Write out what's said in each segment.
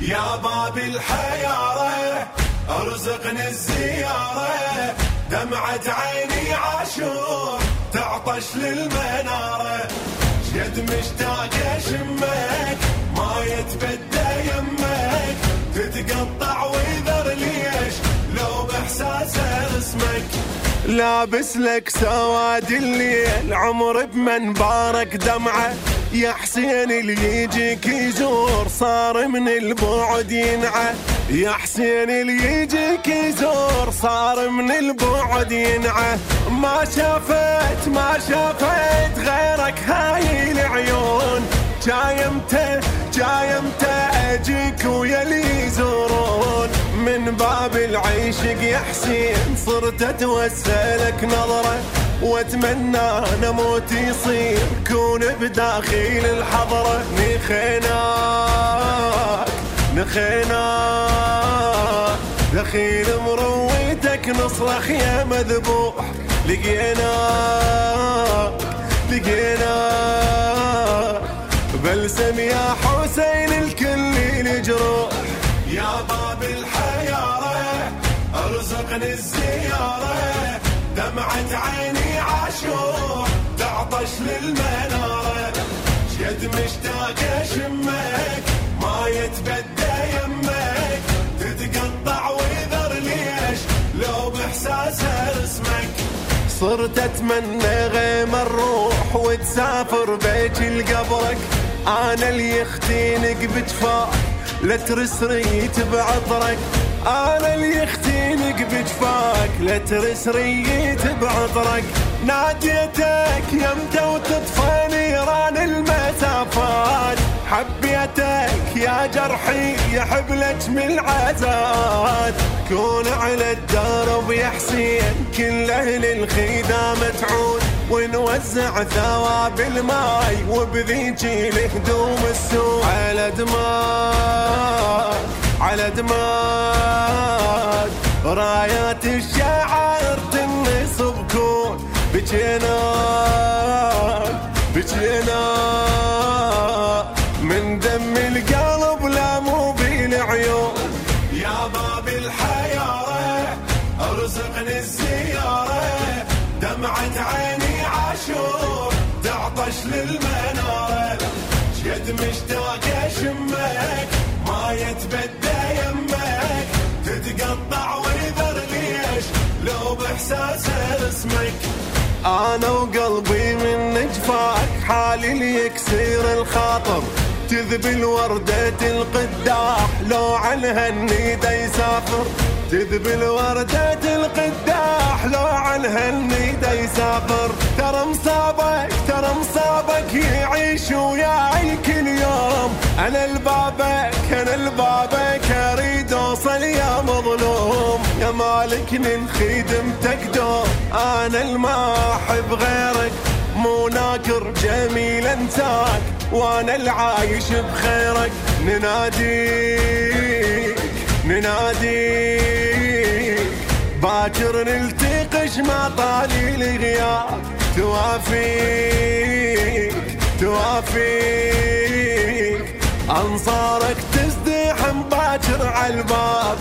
يا باب الحيارة أرزقني الزيارة. دمعة عيني عاشور تعطش للمنارة. شد مشتاق اشمك ما يتبدى يمك. تتقطع ويذر ليش؟ لو بإحساس اسمك. لابس لك سواد الليل عمر بمنبارك دمعة. يا حسين اللي يجيك يزور صار من البعد ينعى. يا حسين اللي يجيك يزور صار من البعد ينعى. ما شافت ما شافت غيرك هاي العيون. جايمته جايمته أجيك ويا اللي يزورون. من باب العيشق يا حسين صرت اتوسلك نظرة. واتمنى نموت يصير كون بداخل الحضرة نخيناك نخيناك. دخيل مرويتك نصرخ يا مذبوح. لقيناك لقيناك. بلسم يا حسين الكل الجروح يا باب الحيارة أرزقني الزيارة. دمعة عيني عاشور تعطش للمنارة شد مشتاق اشمك ما يتبدى يمك. تتقطع ويذر ليش؟ لو بإحساس اسمك. صرت أتمنى غيم الروح وتسافر بيت القبرك أنا اللي يختينك بجفاك لا ترسريت بعطرك أنا اللي يختينك بجفاك لا ترسريت بعطرك ناديتك يمتى وتطفى نيران المسافات. حبيتك يا جرحي يا حبلك من العزات كون على الدرب يا حسين كل أهل الخدام تعود. ونوزع ثواب الماي وبذيجي الهدوم السوق على دماغ على دماغ. رايات الشعر تنصب كون بجينا بجينا من دم القلب لا مو بالعيون يا باب الحيارة ارزقني الزيارة. دمعة عيني عاشور تعطش للمنارة. شد مشتاق اشمك ما يتبدى اسمك. أنا وقلبي من نجفاك حالي اللي يكسر الخاطر. تذبل وردة القداح. لو عنها النيدة يسافر. تذبل وردة القداح. لو عنها النيدة يسافر. ترى مصابك ترى مصابك يعيش وياي كل يوم. أنا لبابك أنا لبابك أريد اوصل مالكني خدمتك دوم أنا الما احب غيرك مو ناكر جميل أنساك. وأنا العايش بخيرك. نناديك نناديك. باكر نلتقش ما طالي الغياب. توافيك توافيك. أنصارك تزدحم باكر عالباب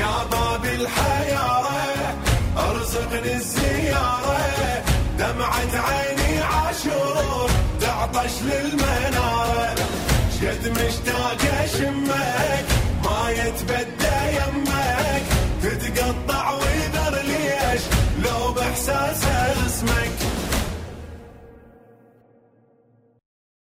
يا باب الحيارة أرزقني الزيارة. دمعة عيني عاشور تعطش للمنارة. شد مشتاق أشمك ما يتبدى يمك. تتقطع